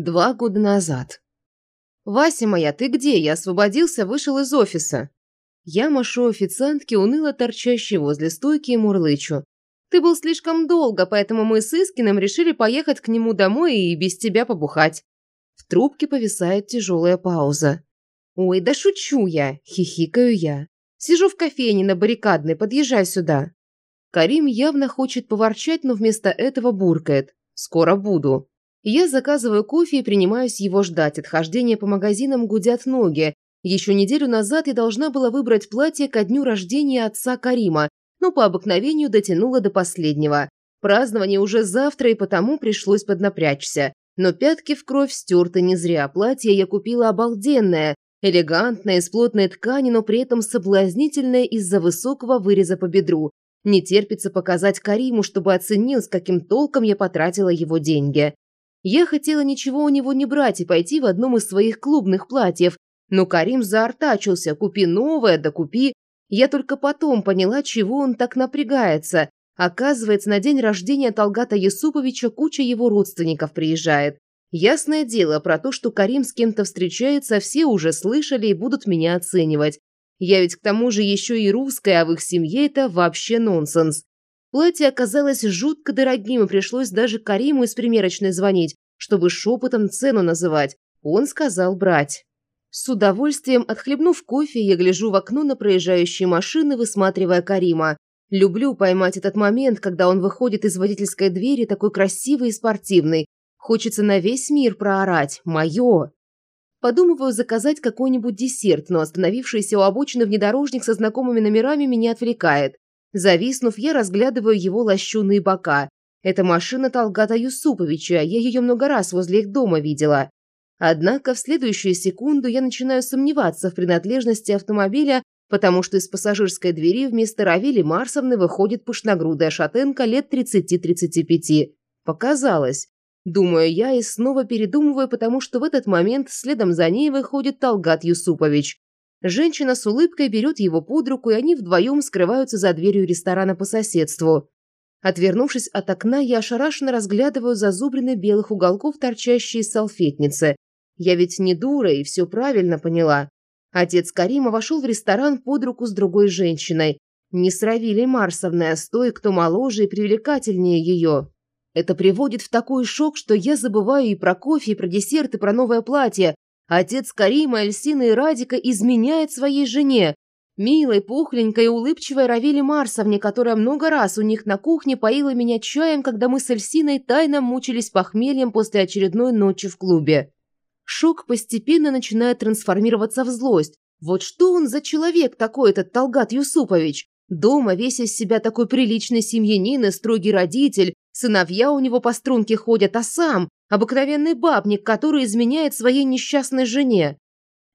Два года назад. «Вася моя, ты где? Я освободился, вышел из офиса». Я машу официантке, уныло торчащей возле стойки и мурлычу. «Ты был слишком долго, поэтому мы с Искиным решили поехать к нему домой и без тебя побухать». В трубке повисает тяжелая пауза. «Ой, да шучу я!» – хихикаю я. «Сижу в кофейне на баррикадной, подъезжай сюда». Карим явно хочет поворчать, но вместо этого буркает. «Скоро буду». Я заказываю кофе и принимаюсь его ждать. Отхождение по магазинам гудят ноги. Еще неделю назад я должна была выбрать платье ко дню рождения отца Карима, но по обыкновению дотянула до последнего. Празднование уже завтра, и потому пришлось поднапрячься. Но пятки в кровь стерты не зря. Платье я купила обалденное, элегантное, из плотной ткани, но при этом соблазнительное из-за высокого выреза по бедру. Не терпится показать Кариму, чтобы оценил, с каким толком я потратила его деньги. Я хотела ничего у него не брать и пойти в одном из своих клубных платьев, но Карим заортачился «купи новое, да купи». Я только потом поняла, чего он так напрягается. Оказывается, на день рождения Талгата Юсуповича куча его родственников приезжает. Ясное дело, про то, что Карим с кем-то встречается, все уже слышали и будут меня оценивать. Я ведь к тому же еще и русская, а в их семье это вообще нонсенс. Платье оказалось жутко дорогим, и пришлось даже Кариму из примерочной звонить, чтобы шепотом цену называть. Он сказал брать. С удовольствием отхлебнув кофе, я гляжу в окно на проезжающие машины, высматривая Карима. Люблю поймать этот момент, когда он выходит из водительской двери такой красивый и спортивный. Хочется на весь мир проорать «Мое!». Подумываю заказать какой-нибудь десерт, но остановившийся у обочины внедорожник со знакомыми номерами меня отвлекает. Зависнув, я разглядываю его лощеные бока. Это машина Талгата Юсуповича, я ее много раз возле их дома видела. Однако в следующую секунду я начинаю сомневаться в принадлежности автомобиля, потому что из пассажирской двери вместо Равили Марсовны выходит пышногрудая шатенка лет 30-35. Показалось. Думаю я и снова передумываю, потому что в этот момент следом за ней выходит Талгат Юсупович. Женщина с улыбкой берет его под руку, и они вдвоем скрываются за дверью ресторана по соседству. Отвернувшись от окна, я ошарашенно разглядываю зазубрины белых уголков, торчащие из салфетницы. Я ведь не дура и все правильно поняла. Отец Карима вошел в ресторан под руку с другой женщиной. Не с Равилей Марсовной, а с той, кто моложе и привлекательнее ее. Это приводит в такой шок, что я забываю и про кофе, и про десерт, и про новое платье. Отец Карима, Эльсины и Радика изменяет своей жене. Милой, пухленькой и улыбчивой Равиле Марсовне, которая много раз у них на кухне поила меня чаем, когда мы с Эльсиной тайно мучились похмельем после очередной ночи в клубе. Шок постепенно начинает трансформироваться в злость. Вот что он за человек такой, этот Талгат Юсупович? Дома весь из себя такой приличный семьянин и строгий родитель, сыновья у него по струнке ходят, а сам – обыкновенный бабник, который изменяет своей несчастной жене.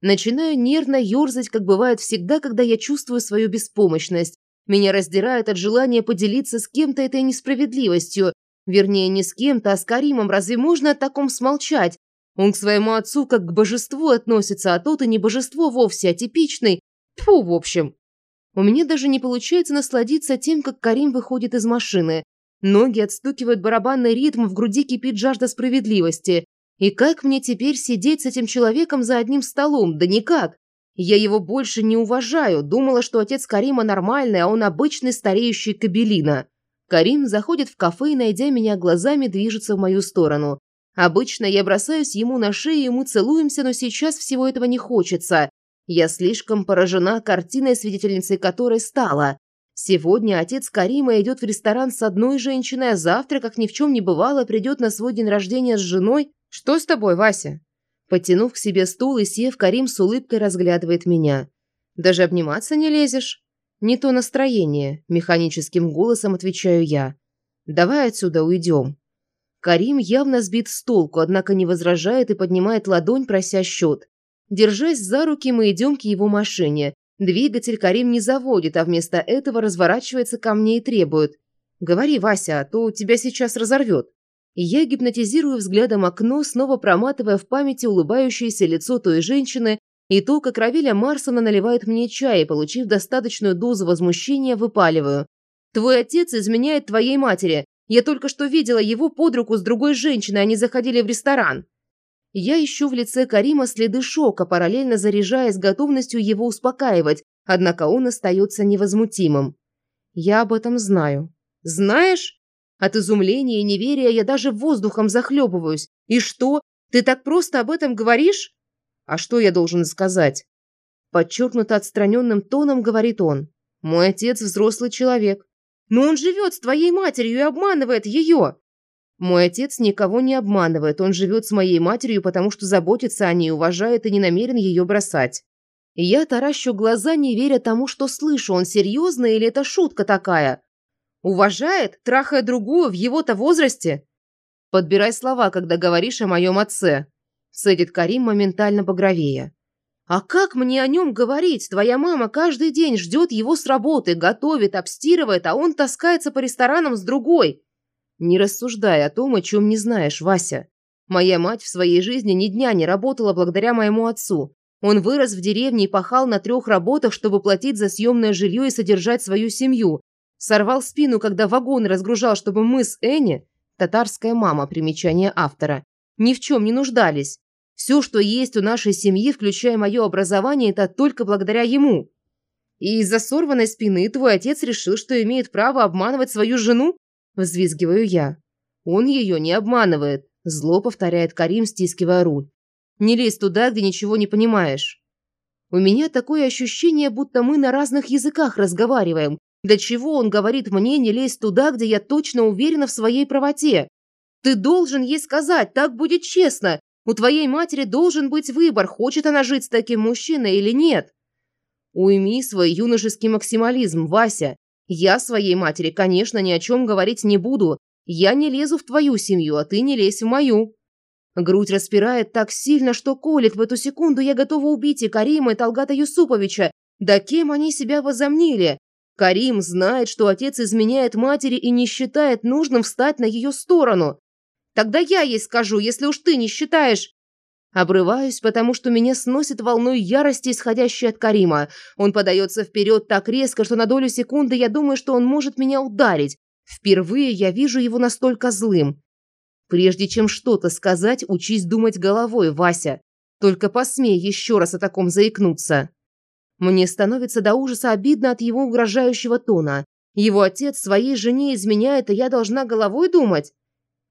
Начинаю нервно ерзать, как бывает всегда, когда я чувствую свою беспомощность. Меня раздирает от желания поделиться с кем-то этой несправедливостью. Вернее, не с кем-то, а с Каримом. Разве можно о таком смолчать? Он к своему отцу как к божеству относится, а тот и не божество вовсе, а типичный. Тьфу, в общем. У меня даже не получается насладиться тем, как Карим выходит из машины. Ноги отстукивают барабанный ритм, в груди кипит жажда справедливости. И как мне теперь сидеть с этим человеком за одним столом? Да никак. Я его больше не уважаю. Думала, что отец Карима нормальный, а он обычный стареющий кабелина. Карим заходит в кафе и, найдя меня глазами, движется в мою сторону. Обычно я бросаюсь ему на шею, и мы целуемся, но сейчас всего этого не хочется. Я слишком поражена картиной, свидетельницей которой стала. Сегодня отец Карима идет в ресторан с одной женщиной, а завтра, как ни в чем не бывало, придет на свой день рождения с женой. Что с тобой, Вася? Подтянув к себе стул и сев, Карим с улыбкой разглядывает меня. Даже обниматься не лезешь? Не то настроение, механическим голосом отвечаю я. Давай отсюда уйдем. Карим явно сбит с толку, однако не возражает и поднимает ладонь, прося счет. Держась за руки, мы идем к его машине. Двигатель Карим не заводит, а вместо этого разворачивается ко мне и требует. «Говори, Вася, а то тебя сейчас разорвет». я гипнотизирую взглядом окно, снова проматывая в памяти улыбающееся лицо той женщины и то, как Равиля Марсона наливает мне чай, и, получив достаточную дозу возмущения, выпаливаю. «Твой отец изменяет твоей матери. Я только что видела его под руку с другой женщиной, они заходили в ресторан». Я ищу в лице Карима следы шока, параллельно заряжаясь готовностью его успокаивать, однако он остается невозмутимым. Я об этом знаю. Знаешь? От изумления и неверия я даже воздухом захлебываюсь. И что? Ты так просто об этом говоришь? А что я должен сказать? Подчеркнуто отстраненным тоном говорит он. Мой отец взрослый человек. Но он живет с твоей матерью и обманывает ее. Мой отец никого не обманывает. Он живет с моей матерью, потому что заботится о ней, уважает и не намерен ее бросать. я таращу глаза, не веря тому, что слышу. Он серьезно или это шутка такая? Уважает, трахая другую в его-то возрасте? Подбирай слова, когда говоришь о моем отце. Цедит Карим моментально багровее. А как мне о нем говорить? Твоя мама каждый день ждет его с работы, готовит, обстирывает, а он таскается по ресторанам с другой. Не рассуждай о том, о чем не знаешь, Вася. Моя мать в своей жизни ни дня не работала благодаря моему отцу. Он вырос в деревне и пахал на трех работах, чтобы платить за съемное жилье и содержать свою семью. Сорвал спину, когда вагон разгружал, чтобы мы с Энни, татарская мама, примечание автора, ни в чем не нуждались. Все, что есть у нашей семьи, включая мое образование, это только благодаря ему. И из-за сорванной спины твой отец решил, что имеет право обманывать свою жену? Взвизгиваю я. Он ее не обманывает, зло повторяет Карим, стискивая руль. Не лезь туда, где ничего не понимаешь. У меня такое ощущение, будто мы на разных языках разговариваем. Для чего он говорит мне не лезь туда, где я точно уверена в своей правоте? Ты должен ей сказать, так будет честно. У твоей матери должен быть выбор, хочет она жить с таким мужчиной или нет. Уйми свой юношеский максимализм, Вася. Я своей матери, конечно, ни о чем говорить не буду. Я не лезу в твою семью, а ты не лезь в мою. Грудь распирает так сильно, что колет. В эту секунду я готова убить и Карима, и Талгата Юсуповича. Да кем они себя возомнили? Карим знает, что отец изменяет матери и не считает нужным встать на ее сторону. Тогда я ей скажу, если уж ты не считаешь. Обрываюсь, потому что меня сносит волной ярости, исходящей от Карима. Он подается вперед так резко, что на долю секунды я думаю, что он может меня ударить. Впервые я вижу его настолько злым. Прежде чем что-то сказать, учись думать головой, Вася. Только посмей еще раз о таком заикнуться. Мне становится до ужаса обидно от его угрожающего тона. Его отец своей жене изменяет, и я должна головой думать?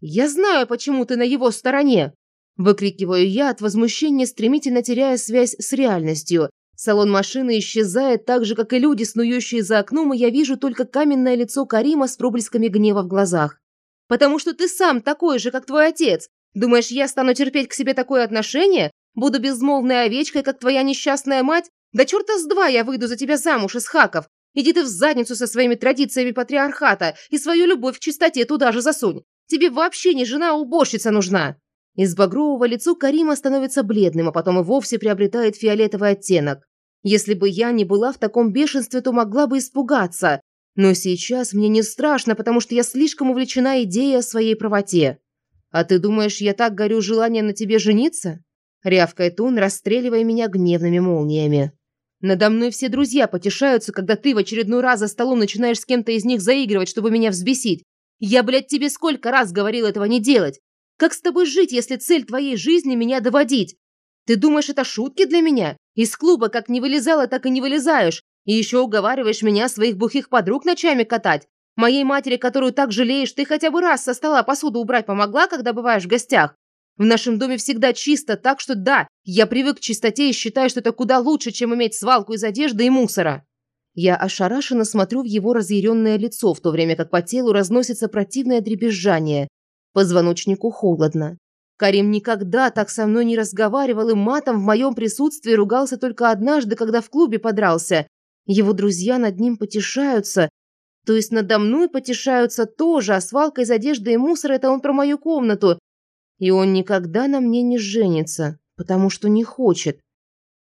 Я знаю, почему ты на его стороне. Выкрикиваю я от возмущения, стремительно теряя связь с реальностью. Салон машины исчезает так же, как и люди, снующие за окном, и я вижу только каменное лицо Карима с проблесками гнева в глазах. «Потому что ты сам такой же, как твой отец. Думаешь, я стану терпеть к себе такое отношение? Буду безмолвной овечкой, как твоя несчастная мать? Да черта с два я выйду за тебя замуж из хаков. Иди ты в задницу со своими традициями патриархата и свою любовь в чистоте туда же засунь. Тебе вообще не жена, а уборщица нужна!» Из багрового лицо Карима становится бледным, а потом и вовсе приобретает фиолетовый оттенок. Если бы я не была в таком бешенстве, то могла бы испугаться. Но сейчас мне не страшно, потому что я слишком увлечена идеей о своей правоте. А ты думаешь, я так горю желанием на тебе жениться? Рявкает он, расстреливая меня гневными молниями. Надо мной все друзья потешаются, когда ты в очередной раз за столом начинаешь с кем-то из них заигрывать, чтобы меня взбесить. Я, блядь, тебе сколько раз говорил этого не делать. Как с тобой жить, если цель твоей жизни меня доводить? Ты думаешь, это шутки для меня? Из клуба как не вылезала, так и не вылезаешь. И еще уговариваешь меня своих бухих подруг ночами катать. Моей матери, которую так жалеешь, ты хотя бы раз со стола посуду убрать помогла, когда бываешь в гостях? В нашем доме всегда чисто, так что да, я привык к чистоте и считаю, что это куда лучше, чем иметь свалку из одежды и мусора. Я ошарашенно смотрю в его разъяренное лицо, в то время как по телу разносится противное дребезжание. Позвоночнику холодно. Карим никогда так со мной не разговаривал и матом в моем присутствии ругался только однажды, когда в клубе подрался. Его друзья над ним потешаются, то есть надо мной потешаются тоже, а свалка из одежды и мусора – это он про мою комнату. И он никогда на мне не женится, потому что не хочет.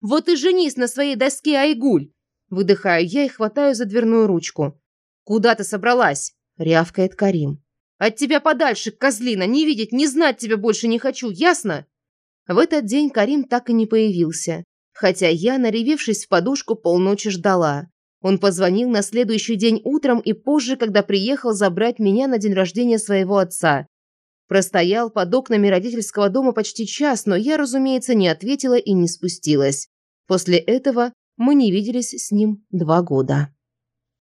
«Вот и женись на своей доске, Айгуль!» Выдыхаю я и хватаю за дверную ручку. «Куда ты собралась?» – рявкает Карим. От тебя подальше, козлина, не видеть, не знать тебя больше не хочу, ясно?» В этот день Карим так и не появился, хотя я, наревевшись в подушку, полночи ждала. Он позвонил на следующий день утром и позже, когда приехал забрать меня на день рождения своего отца. Простоял под окнами родительского дома почти час, но я, разумеется, не ответила и не спустилась. После этого мы не виделись с ним два года.